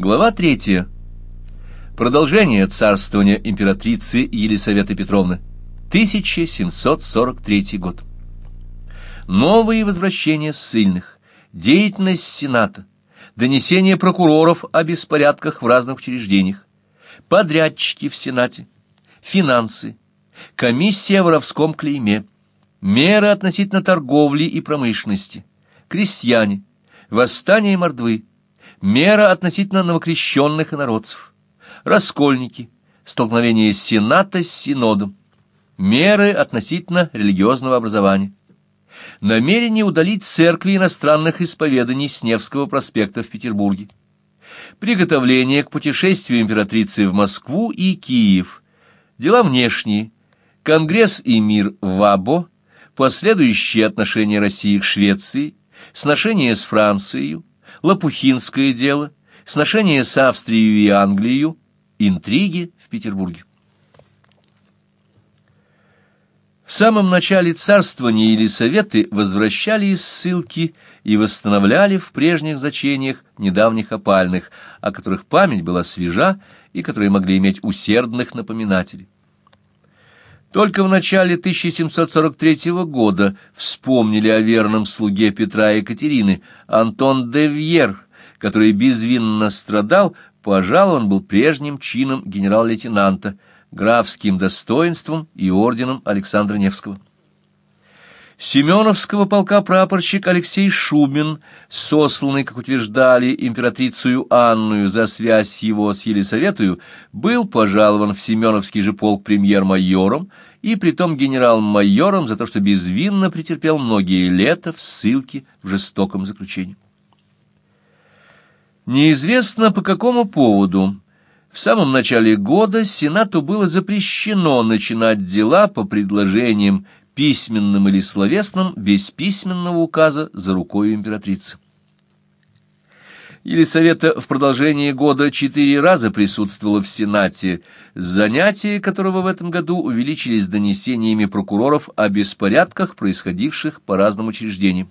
Глава третья. Продолжение царствования императрицы Елисаветы Петровны. 1743 год. Новые возвращения ссыльных, деятельность Сената, донесение прокуроров о беспорядках в разных учреждениях, подрядчики в Сенате, финансы, комиссия о воровском клейме, меры относительно торговли и промышленности, крестьяне, восстание мордвы, мера относительно новокрещенных инородцев, раскольники, столкновение Сената с Синодом, меры относительно религиозного образования, намерение удалить церкви иностранных исповеданий с Невского проспекта в Петербурге, приготовление к путешествию императрицы в Москву и Киев, дела внешние, Конгресс и мир в Або, последующие отношения России к Швеции, сношения с Францией, Лопухинское дело, сношения с Австрией и Англией, интриги в Петербурге. В самом начале царствования Елисаветы возвращали из ссылки и восстановляли в прежних значениях недавних опальных, о которых память была свежа и которые могли иметь усердных напоминателей. Только в начале 1743 года вспомнили о верном слуге Петра и Екатерины Антон де Вьер, который безвинно страдал, пожалован был прежним чином генерал-лейтенанта, графским достоинством и орденом Александра Невского. Семеновского полка прапорщик Алексей Шубин, сосланный, как утверждали, императрицу Анную за связь его с Елисаветою, был пожалован в Семеновский же полк премьер-майором и притом генерал-майором за то, что безвинно претерпел многие лета в ссылке в жестоком заключении. Неизвестно по какому поводу в самом начале года Сенату было запрещено начинать дела по предложениям письменным или словесным, без письменного указа за рукой императрицы. Елисавета в продолжении года четыре раза присутствовала в Сенате, занятия которого в этом году увеличились донесениями прокуроров о беспорядках, происходивших по разным учреждениям.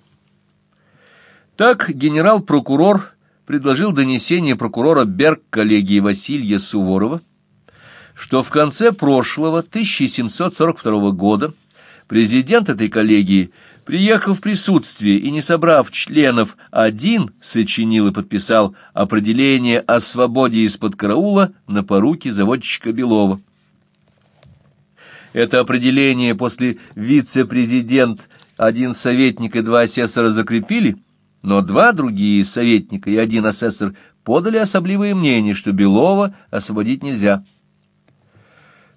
Так генерал-прокурор предложил донесение прокурора Берг коллегии Василия Суворова, что в конце прошлого 1742 года Президент этой коллегии, приехав в присутствие и не собрав членов, один сочинил и подписал определение о свободе из-под караула на поруки заводчика Белова. Это определение после вице-президент, один советник и два асессора закрепили, но два другие советника и один асессор подали особливое мнение, что Белова освободить нельзя.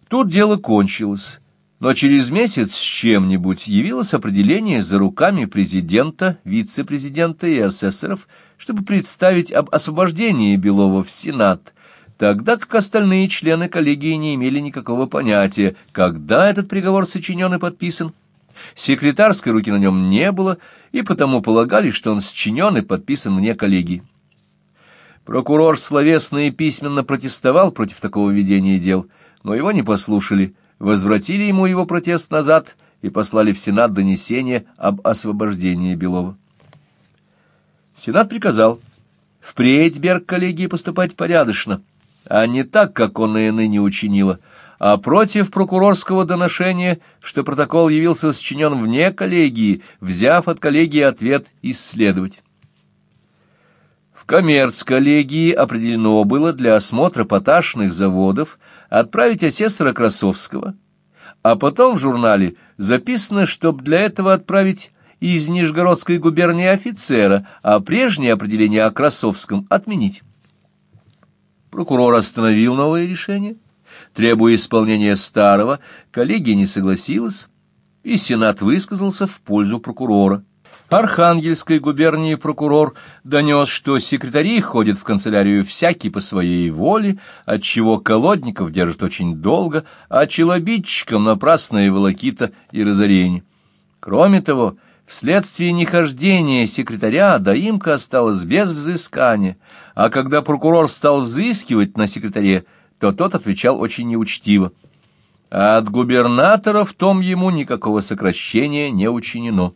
Тут дело кончилось но через месяц с чем-нибудь явилось определение за руками президента, вице-президента и асессоров, чтобы представить об освобождении Белова в Сенат, тогда как остальные члены коллегии не имели никакого понятия, когда этот приговор сочинен и подписан. Секретарской руки на нем не было, и потому полагали, что он сочинен и подписан вне коллегии. Прокурор словесно и письменно протестовал против такого ведения дел, но его не послушали – возвратили ему его протест назад и послали в Сенат донесение об освобождении Белова. Сенат приказал впредь Берг коллегии поступать порядочно, а не так, как он и ныне учинила, а против прокурорского доношения, что протокол явился сочинен вне коллегии, взяв от коллегии ответ исследовать. В коммерц-коллегии определено было для осмотра поташных заводов отправить асессора Красовского, а потом в журнале записано, чтоб для этого отправить из Нижегородской губернии офицера, а прежнее определение о Красовском отменить. Прокурор остановил новое решение, требуя исполнения старого, коллегия не согласилась, и Сенат высказался в пользу прокурора. Архангельской губернии прокурор донес, что секретари ходят в канцелярию всякий по своей воле, отчего колодников держат очень долго, а челобитчикам напрасная волокита и разорение. Кроме того, вследствие нехождения секретаря доимка осталась без взыскания, а когда прокурор стал взыскивать на секретаре, то тот отвечал очень неучтиво. А от губернатора в том ему никакого сокращения не учинено.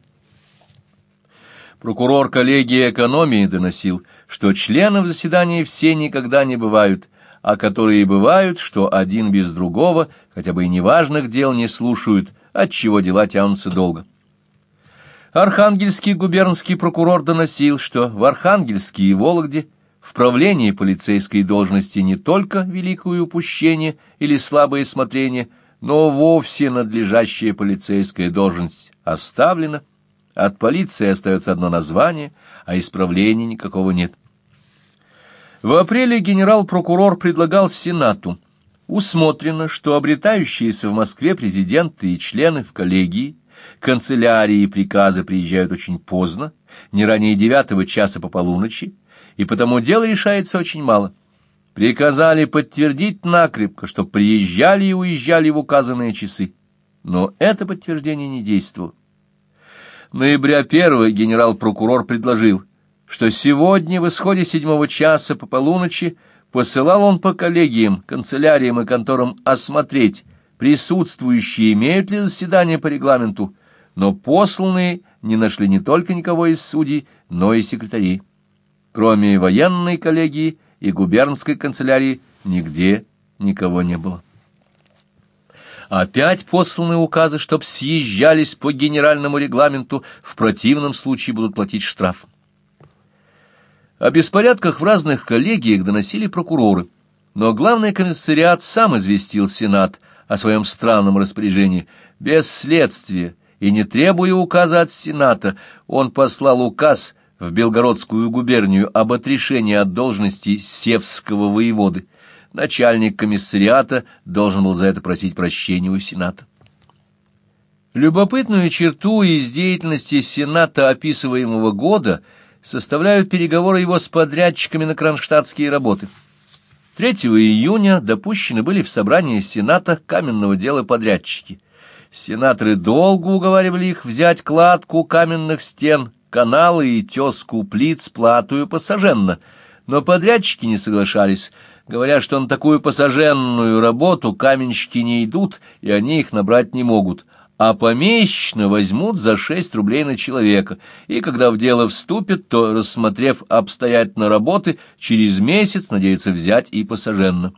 Прокурор коллегии экономии доносил, что членов заседания все никогда не бывают, а которые бывают, что один без другого, хотя бы и неважных дел не слушают, отчего дела тянутся долго. Архангельский губернский прокурор доносил, что в Архангельске и Вологде в правлении полицейской должности не только великое упущение или слабое смотрение, но вовсе надлежащая полицейская должность оставлена, от полиции остается одно название, а исправления никакого нет. В апреле генерал-прокурор предлагал Сенату усмотрено, что обретающиеся в Москве президенты и члены в коллегии, канцелярии и приказы приезжают очень поздно, не ранее девятого часа по полуночи, и потому дело решается очень мало. Приказали подтвердить накрепко, что приезжали и уезжали в указанные часы, но это подтверждение не действовало. Ноября 1 генерал-прокурор предложил, что сегодня в исходе седьмого часа по полуночи посылал он по коллегиям, канцеляриям и конторам осмотреть, присутствующие имеют ли заседание по регламенту, но посланные не нашли не только никого из судей, но и секретарей. Кроме военной коллегии и губернской канцелярии нигде никого не было. Опять посланы указы, чтоб съезжались по генеральному регламенту, в противном случае будут платить штраф. О беспорядках в разных коллегиях доносили прокуроры, но главный комиссариат сам известил Сенат о своем странном распоряжении. Без следствия и не требуя указа от Сената, он послал указ в Белгородскую губернию об отрешении от должности Севского воеводы. Начальник комиссариата должен был за это просить прощения у Сената. Любопытную черту из деятельности Сената описываемого года составляют переговоры его с подрядчиками на кронштадтские работы. 3 июня допущены были в собрании Сената каменного дела подрядчики. Сенаторы долго уговаривали их взять кладку каменных стен каналы и теску плит с платую посаженно, но подрядчики не соглашались, говоря, что на такую посаженную работу каменщики не идут, и они их набрать не могут, а помесячно возьмут за шесть рублей на человека, и когда в дело вступят, то, рассмотрев обстоятельно работы, через месяц надеются взять и посаженно.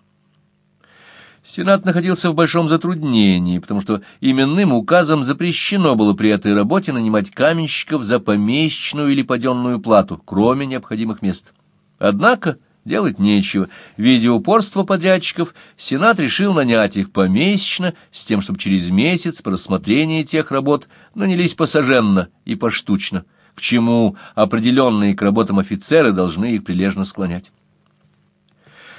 Сенат находился в большом затруднении, потому что именным указом запрещено было при этой работе нанимать каменщиков за помесячную или паденную плату, кроме необходимых мест. Однако делать нечего. Видя упорство подрядчиков, Сенат решил нанять их помесячно, с тем, чтобы через месяц по рассмотрении тех работ нанялись посаженно и поштучно, к чему определенные к работам офицеры должны их прилежно склонять.